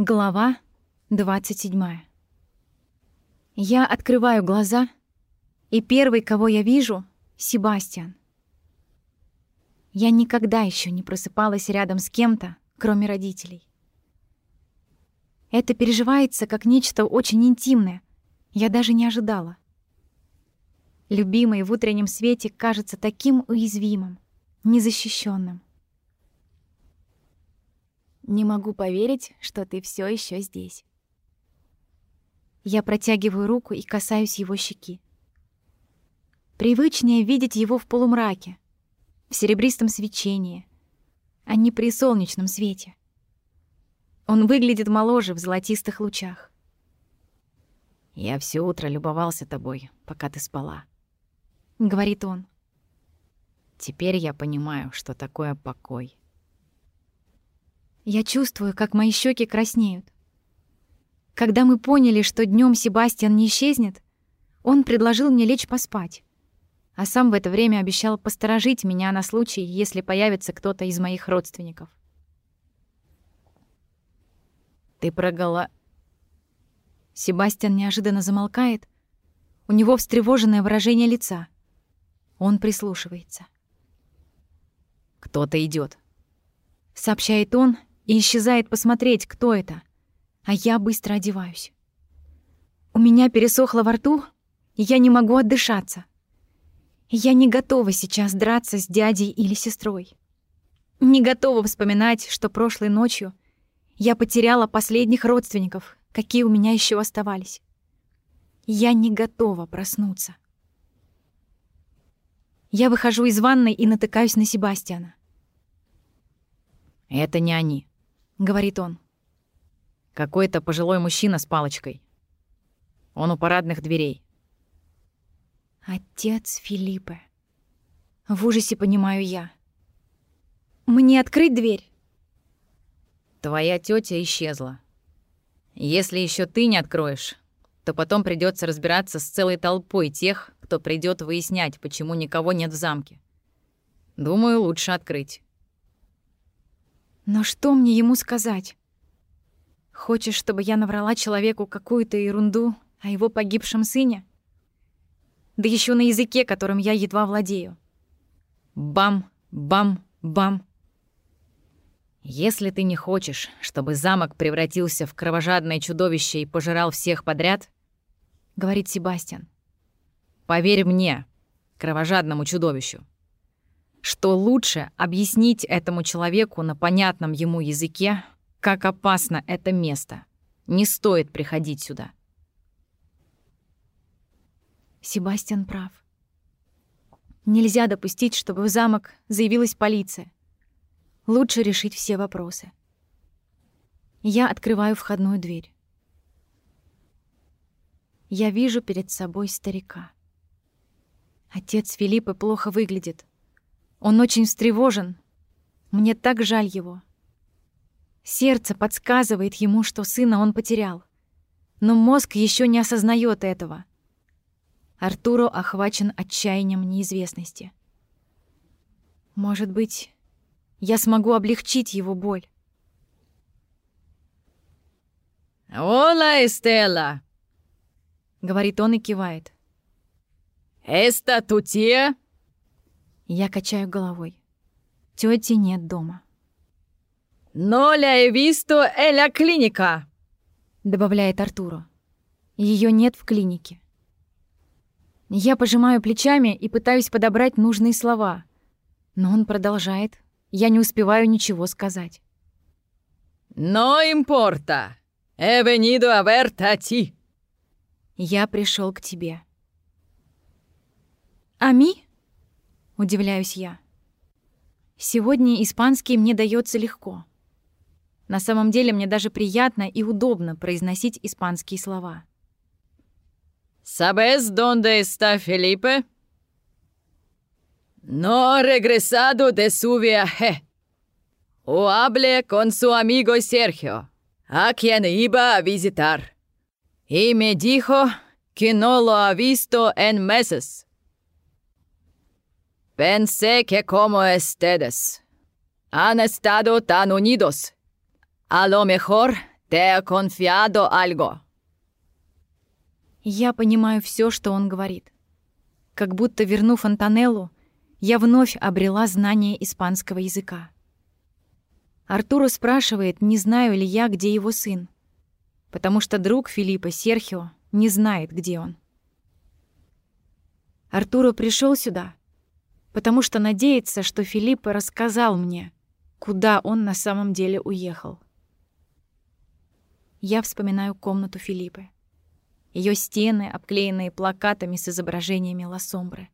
Глава 27. Я открываю глаза, и первый, кого я вижу, — Себастьян. Я никогда еще не просыпалась рядом с кем-то, кроме родителей. Это переживается как нечто очень интимное. Я даже не ожидала. Любимый в утреннем свете кажется таким уязвимым, незащищенным. Не могу поверить, что ты все еще здесь. Я протягиваю руку и касаюсь его щеки. Привычнее видеть его в полумраке, в серебристом свечении, а не при солнечном свете. Он выглядит моложе в золотистых лучах. «Я все утро любовался тобой, пока ты спала», — говорит он. «Теперь я понимаю, что такое покой». Я чувствую, как мои щеки краснеют. Когда мы поняли, что днем Себастьян не исчезнет, он предложил мне лечь поспать, а сам в это время обещал посторожить меня на случай, если появится кто-то из моих родственников. «Ты прогола...» Себастьян неожиданно замолкает. У него встревоженное выражение лица. Он прислушивается. «Кто-то идет, сообщает он и исчезает посмотреть, кто это, а я быстро одеваюсь. У меня пересохло во рту, и я не могу отдышаться. Я не готова сейчас драться с дядей или сестрой. Не готова вспоминать, что прошлой ночью я потеряла последних родственников, какие у меня еще оставались. Я не готова проснуться. Я выхожу из ванной и натыкаюсь на Себастьяна. «Это не они», — говорит он. «Какой-то пожилой мужчина с палочкой. Он у парадных дверей». «Отец Филиппе». В ужасе понимаю я. «Мне открыть дверь?» «Твоя тетя исчезла. Если еще ты не откроешь, то потом придется разбираться с целой толпой тех, кто придет выяснять, почему никого нет в замке. Думаю, лучше открыть». Но что мне ему сказать? Хочешь, чтобы я наврала человеку какую-то ерунду о его погибшем сыне? Да еще на языке, которым я едва владею. Бам, бам, бам. Если ты не хочешь, чтобы замок превратился в кровожадное чудовище и пожирал всех подряд, говорит Себастьян, поверь мне, кровожадному чудовищу что лучше объяснить этому человеку на понятном ему языке, как опасно это место. Не стоит приходить сюда. Себастьян прав. Нельзя допустить, чтобы в замок заявилась полиция. Лучше решить все вопросы. Я открываю входную дверь. Я вижу перед собой старика. Отец Филиппа плохо выглядит. Он очень встревожен. Мне так жаль его. Сердце подсказывает ему, что сына он потерял. Но мозг еще не осознает этого. Артуро охвачен отчаянием неизвестности. Может быть, я смогу облегчить его боль. «Ола, Эстелла!» — говорит он и кивает. «Эста тутия?» Я качаю головой. Тёти нет дома. «Но ля he visto en клиника», — добавляет Артуру. Ее нет в клинике. Я пожимаю плечами и пытаюсь подобрать нужные слова. Но он продолжает. Я не успеваю ничего сказать. «Но импорта! A ti!» Я пришел к тебе. «Ами?» Удивляюсь я. Сегодня испанский мне дается легко. На самом деле мне даже приятно и удобно произносить испанские слова. «Sabes dónde está Felipe?» «No regresado de su viaje. O hable con su amigo Sergio, a quien iba a visitar. Y me dijo que no lo ha visto en meses». Pensé que como ustedes han estado tan unidos, a lo mejor Te confiado algo. Я понимаю все, что он говорит. Как будто, вернув Антонеллу, я вновь обрела знание испанского языка. Артуро спрашивает, не знаю ли я, где его сын, потому что друг Филиппа, Серхио, не знает, где он. Артуро пришел сюда, потому что надеется, что Филиппа рассказал мне, куда он на самом деле уехал. Я вспоминаю комнату Филиппы. Ее стены, обклеенные плакатами с изображениями Лассомбры.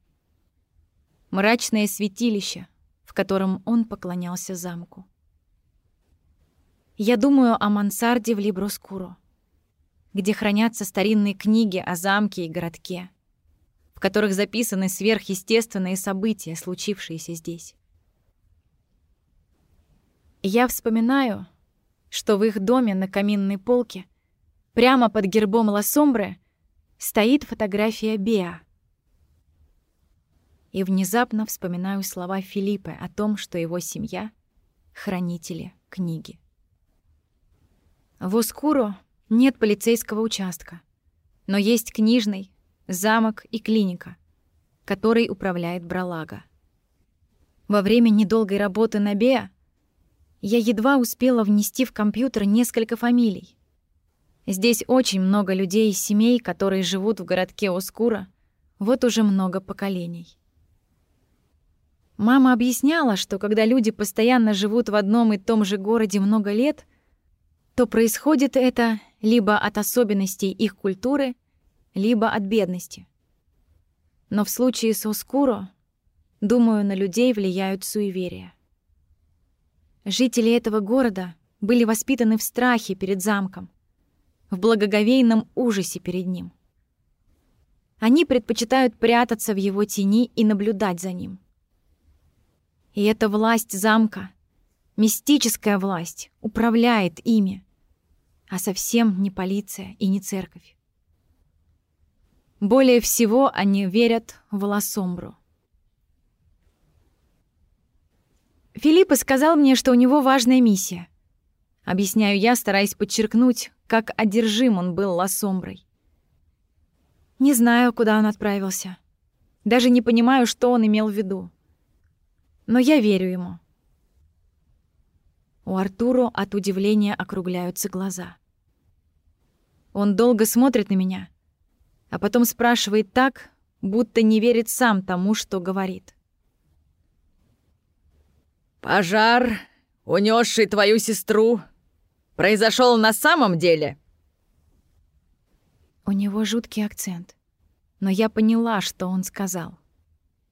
Мрачное святилище, в котором он поклонялся замку. Я думаю о мансарде в Либроскуро, где хранятся старинные книги о замке и городке, в которых записаны сверхъестественные события, случившиеся здесь. Я вспоминаю, что в их доме на каминной полке, прямо под гербом Лассомбре, стоит фотография Беа. И внезапно вспоминаю слова Филиппа о том, что его семья — хранители книги. В Оскуро нет полицейского участка, но есть книжный, замок и клиника, который управляет Бралага. Во время недолгой работы на Беа я едва успела внести в компьютер несколько фамилий. Здесь очень много людей и семей, которые живут в городке Оскура вот уже много поколений. Мама объясняла, что когда люди постоянно живут в одном и том же городе много лет, то происходит это либо от особенностей их культуры, либо от бедности. Но в случае с Оскуро, думаю, на людей влияют суеверия. Жители этого города были воспитаны в страхе перед замком, в благоговейном ужасе перед ним. Они предпочитают прятаться в его тени и наблюдать за ним. И эта власть замка, мистическая власть, управляет ими, а совсем не полиция и не церковь. Более всего они верят в Лассомбру — Филиппа сказал мне, что у него важная миссия. Объясняю я, стараясь подчеркнуть, как одержим он был лосомброй. Не знаю, куда он отправился. Даже не понимаю, что он имел в виду. Но я верю ему. У Артуру от удивления округляются глаза. Он долго смотрит на меня, а потом спрашивает так, будто не верит сам тому, что говорит. «Пожар, унесший твою сестру, произошел на самом деле?» У него жуткий акцент, но я поняла, что он сказал.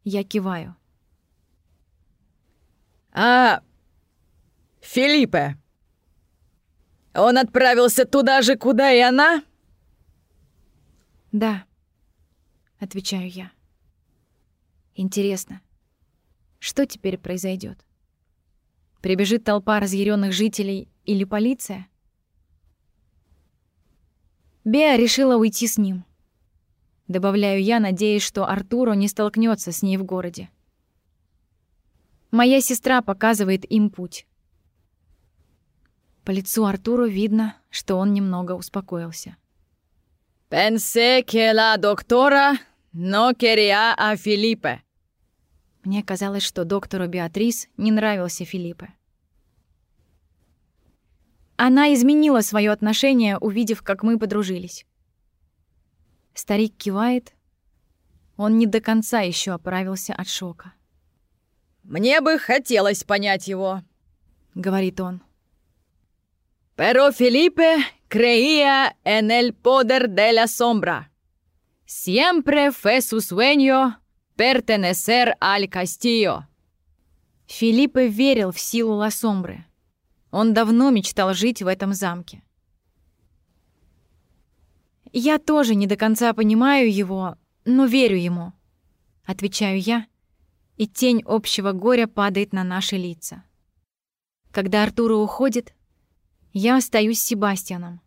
Я киваю. «А... Филиппе? Он отправился туда же, куда и она?» «Да», — отвечаю я. «Интересно, что теперь произойдет? Прибежит толпа разъяренных жителей или полиция? Беа решила уйти с ним. Добавляю я, надеясь, что Артуро не столкнется с ней в городе. Моя сестра показывает им путь. По лицу Артуру видно, что он немного успокоился. «Pensé que la doctora no quería a Felipe», мне казалось, что доктору Беатрис не нравился Филиппе. Она изменила свое отношение, увидев, как мы подружились. Старик кивает. Он не до конца еще оправился от шока. «Мне бы хотелось понять его», — говорит он. «Pero Felipe creía en el poder de la sombra. Siempre fue su sueño Pertenесер аль Кастио. Филиппе верил в силу Ласомбры. Он давно мечтал жить в этом замке. «Я тоже не до конца понимаю его, но верю ему», — отвечаю я, и тень общего горя падает на наши лица. Когда Артура уходит, я остаюсь с Себастьяном,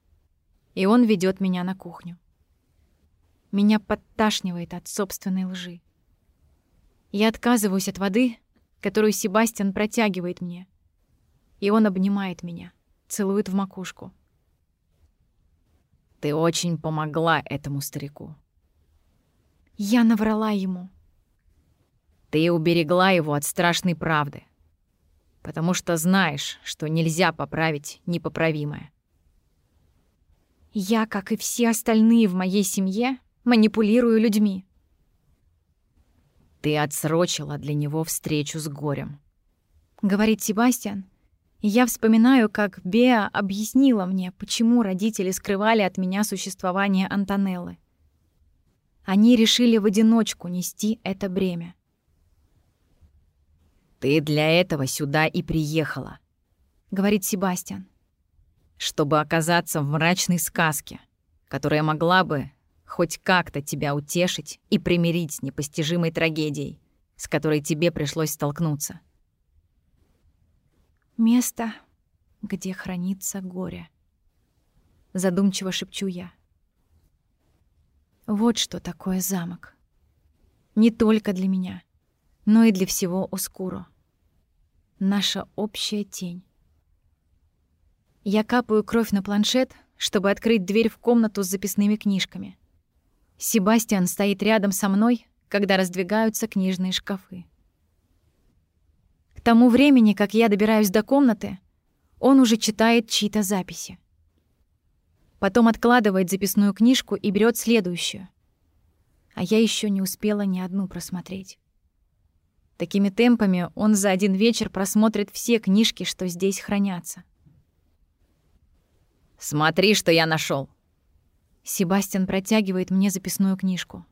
и он ведет меня на кухню. Меня подташнивает от собственной лжи. Я отказываюсь от воды, которую Себастьян протягивает мне. И он обнимает меня, целует в макушку. Ты очень помогла этому старику. Я наврала ему. Ты уберегла его от страшной правды. Потому что знаешь, что нельзя поправить непоправимое. Я, как и все остальные в моей семье, манипулирую людьми. Ты отсрочила для него встречу с горем. Говорит Себастьян. Я вспоминаю, как Беа объяснила мне, почему родители скрывали от меня существование Антонеллы. Они решили в одиночку нести это бремя. «Ты для этого сюда и приехала», — говорит Себастьян. «Чтобы оказаться в мрачной сказке, которая могла бы хоть как-то тебя утешить и примирить с непостижимой трагедией, с которой тебе пришлось столкнуться». «Место, где хранится горе», — задумчиво шепчу я. Вот что такое замок. Не только для меня, но и для всего Оскуро. Наша общая тень. Я капаю кровь на планшет, чтобы открыть дверь в комнату с записными книжками. Себастьян стоит рядом со мной, когда раздвигаются книжные шкафы. К тому времени, как я добираюсь до комнаты, он уже читает чьи-то записи. Потом откладывает записную книжку и берет следующую. А я еще не успела ни одну просмотреть. Такими темпами он за один вечер просмотрит все книжки, что здесь хранятся. «Смотри, что я нашел. Себастьян протягивает мне записную книжку.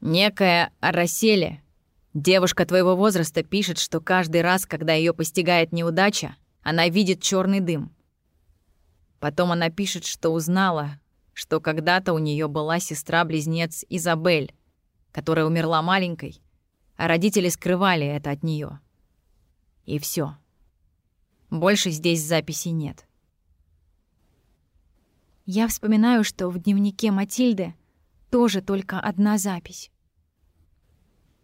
Некая Араселе, девушка твоего возраста, пишет, что каждый раз, когда ее постигает неудача, она видит черный дым. Потом она пишет, что узнала, что когда-то у нее была сестра-близнец Изабель, которая умерла маленькой, а родители скрывали это от нее. И все. Больше здесь записи нет. Я вспоминаю, что в дневнике Матильды тоже только одна запись.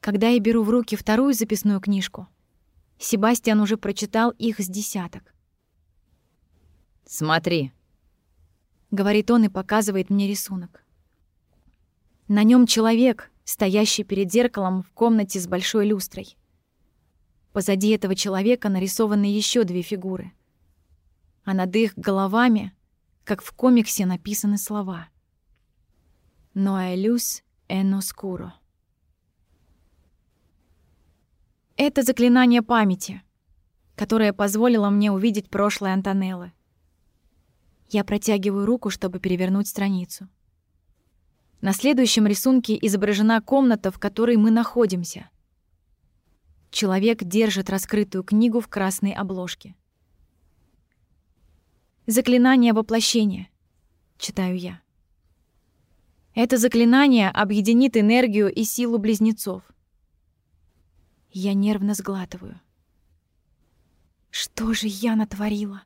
Когда я беру в руки вторую записную книжку, Себастьян уже прочитал их с десяток. «Смотри», — говорит он и показывает мне рисунок. На нем человек, стоящий перед зеркалом в комнате с большой люстрой. Позади этого человека нарисованы еще две фигуры. А над их головами, как в комиксе, написаны слова. «No luz en oscuro». Это заклинание памяти, которое позволило мне увидеть прошлое Антонеллы. Я протягиваю руку, чтобы перевернуть страницу. На следующем рисунке изображена комната, в которой мы находимся. Человек держит раскрытую книгу в красной обложке. «Заклинание воплощения», — читаю я. Это заклинание объединит энергию и силу близнецов. Я нервно сглатываю. Что же я натворила?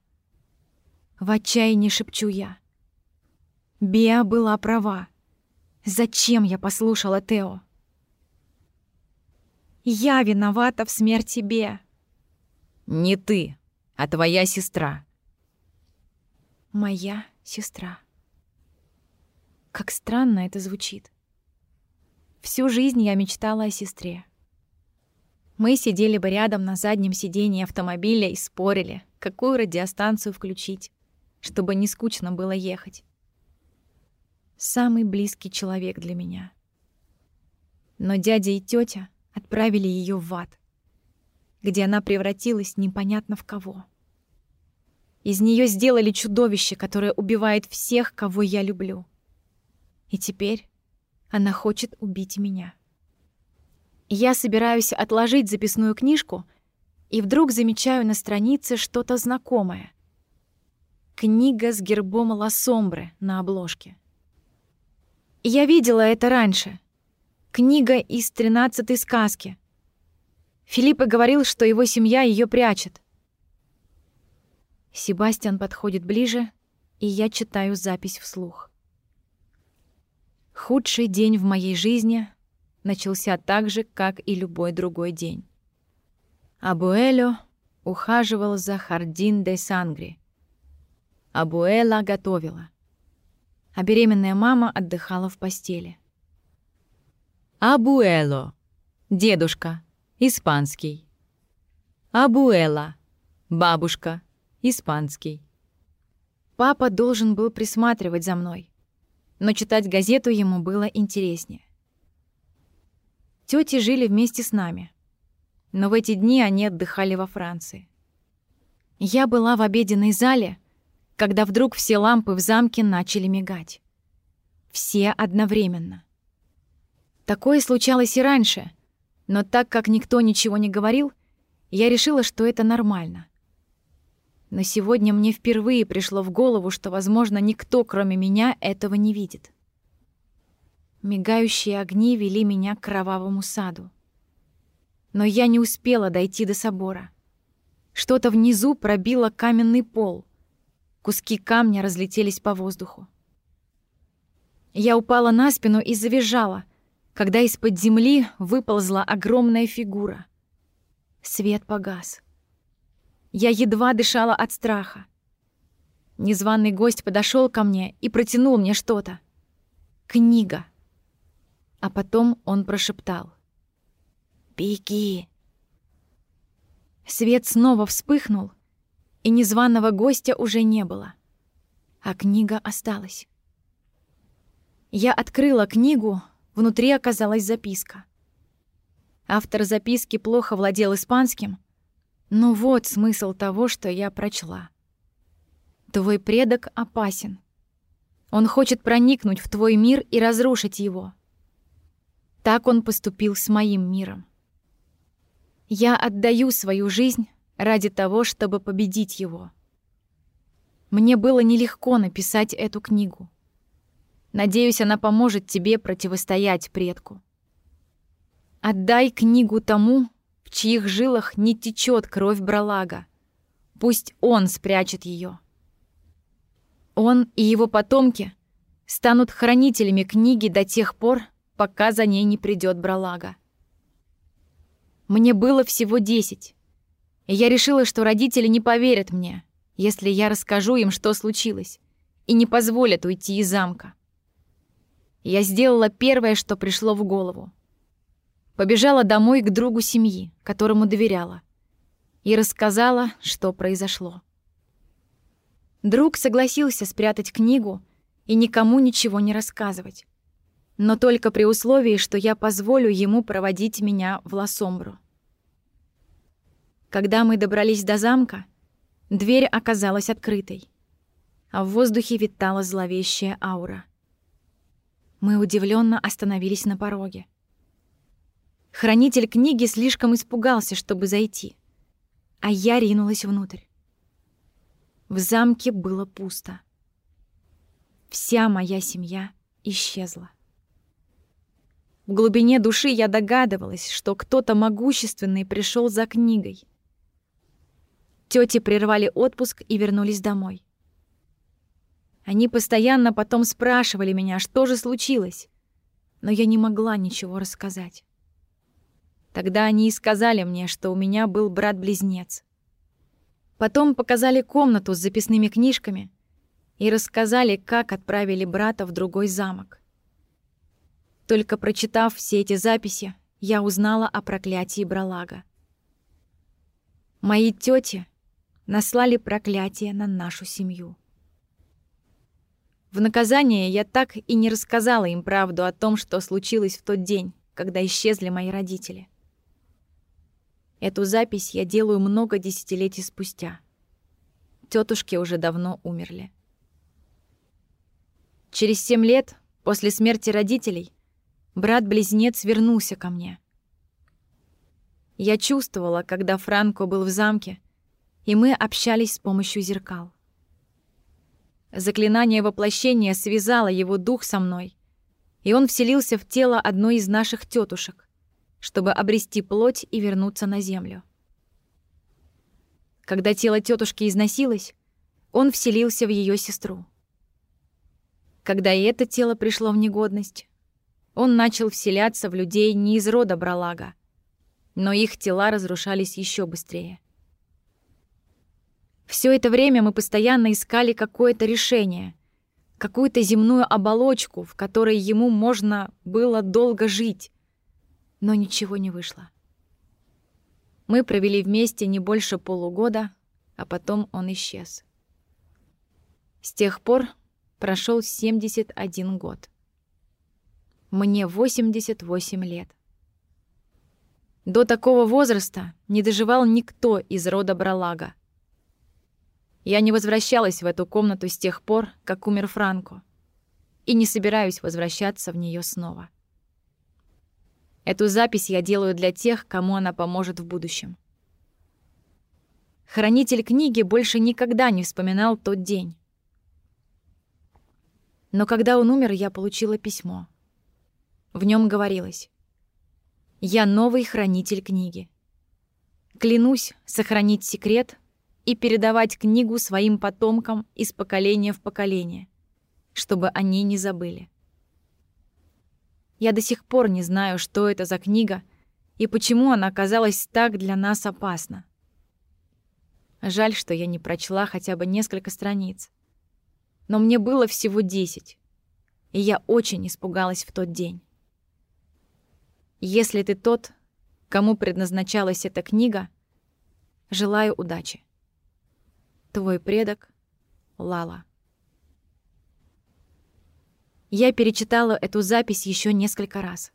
В отчаянии шепчу я. Биа была права. Зачем я послушала Тео? Я виновата в смерти Беа. Не ты, а твоя сестра. Моя сестра. Как странно это звучит. Всю жизнь я мечтала о сестре. Мы сидели бы рядом на заднем сидении автомобиля и спорили, какую радиостанцию включить чтобы не скучно было ехать. Самый близкий человек для меня. Но дядя и тетя отправили ее в ад, где она превратилась непонятно в кого. Из нее сделали чудовище, которое убивает всех, кого я люблю. И теперь она хочет убить меня. Я собираюсь отложить записную книжку и вдруг замечаю на странице что-то знакомое. Книга с гербом Лассомбре на обложке. Я видела это раньше. Книга из тринадцатой сказки. Филиппа говорил, что его семья ее прячет. Себастьян подходит ближе, и я читаю запись вслух. Худший день в моей жизни начался так же, как и любой другой день. Абуэлю ухаживал за Хардин де Сангри — Абуэла готовила. А беременная мама отдыхала в постели. Абуэло. Дедушка. Испанский. Абуэла. Бабушка. Испанский. Папа должен был присматривать за мной, но читать газету ему было интереснее. Тети жили вместе с нами, но в эти дни они отдыхали во Франции. Я была в обеденной зале, когда вдруг все лампы в замке начали мигать. Все одновременно. Такое случалось и раньше, но так как никто ничего не говорил, я решила, что это нормально. Но сегодня мне впервые пришло в голову, что, возможно, никто, кроме меня, этого не видит. Мигающие огни вели меня к кровавому саду. Но я не успела дойти до собора. Что-то внизу пробило каменный пол. Куски камня разлетелись по воздуху. Я упала на спину и завизжала, когда из-под земли выползла огромная фигура. Свет погас. Я едва дышала от страха. Незваный гость подошел ко мне и протянул мне что-то. Книга. А потом он прошептал. «Беги!» Свет снова вспыхнул, и незваного гостя уже не было. А книга осталась. Я открыла книгу, внутри оказалась записка. Автор записки плохо владел испанским, но вот смысл того, что я прочла. Твой предок опасен. Он хочет проникнуть в твой мир и разрушить его. Так он поступил с моим миром. Я отдаю свою жизнь ради того, чтобы победить его. Мне было нелегко написать эту книгу. Надеюсь, она поможет тебе противостоять предку. Отдай книгу тому, в чьих жилах не течет кровь Бралага. Пусть он спрячет ее. Он и его потомки станут хранителями книги до тех пор, пока за ней не придет Бралага. Мне было всего десять, и я решила, что родители не поверят мне, если я расскажу им, что случилось, и не позволят уйти из замка. Я сделала первое, что пришло в голову. Побежала домой к другу семьи, которому доверяла, и рассказала, что произошло. Друг согласился спрятать книгу и никому ничего не рассказывать но только при условии, что я позволю ему проводить меня в Лосомбру. Когда мы добрались до замка, дверь оказалась открытой, а в воздухе витала зловещая аура. Мы удивленно остановились на пороге. Хранитель книги слишком испугался, чтобы зайти, а я ринулась внутрь. В замке было пусто. Вся моя семья исчезла. В глубине души я догадывалась, что кто-то могущественный пришел за книгой. Тети прервали отпуск и вернулись домой. Они постоянно потом спрашивали меня, что же случилось, но я не могла ничего рассказать. Тогда они и сказали мне, что у меня был брат-близнец. Потом показали комнату с записными книжками и рассказали, как отправили брата в другой замок. Только прочитав все эти записи, я узнала о проклятии Бралага. Мои тети наслали проклятие на нашу семью. В наказание я так и не рассказала им правду о том, что случилось в тот день, когда исчезли мои родители. Эту запись я делаю много десятилетий спустя. Тетушки уже давно умерли. Через семь лет после смерти родителей брат-близнец вернулся ко мне. Я чувствовала, когда Франко был в замке, и мы общались с помощью зеркал. Заклинание воплощения связало его дух со мной, и он вселился в тело одной из наших тетушек, чтобы обрести плоть и вернуться на землю. Когда тело тетушки износилось, он вселился в ее сестру. Когда и это тело пришло в негодность, он начал вселяться в людей не из рода Бралага, но их тела разрушались еще быстрее. Все это время мы постоянно искали какое-то решение, какую-то земную оболочку, в которой ему можно было долго жить. Но ничего не вышло. Мы провели вместе не больше полугода, а потом он исчез. С тех пор прошел 71 год. Мне 88 лет. До такого возраста не доживал никто из рода Бралага. Я не возвращалась в эту комнату с тех пор, как умер Франко, и не собираюсь возвращаться в нее снова. Эту запись я делаю для тех, кому она поможет в будущем. Хранитель книги больше никогда не вспоминал тот день. Но когда он умер, я получила письмо. В нем говорилось «Я новый хранитель книги. Клянусь сохранить секрет и передавать книгу своим потомкам из поколения в поколение, чтобы они не забыли. Я до сих пор не знаю, что это за книга и почему она оказалась так для нас опасна. Жаль, что я не прочла хотя бы несколько страниц. Но мне было всего десять, и я очень испугалась в тот день. Если ты тот, кому предназначалась эта книга, желаю удачи. Твой предок Лала. Я перечитала эту запись еще несколько раз.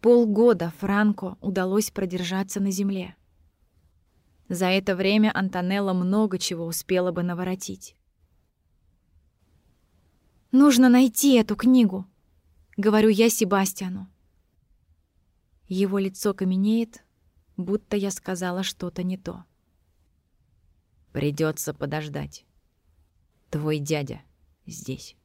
Полгода Франко удалось продержаться на земле. За это время Антонелла много чего успела бы наворотить. «Нужно найти эту книгу», — говорю я Себастьяну. Его лицо каменеет, будто я сказала что-то не то. Придется подождать. Твой дядя здесь.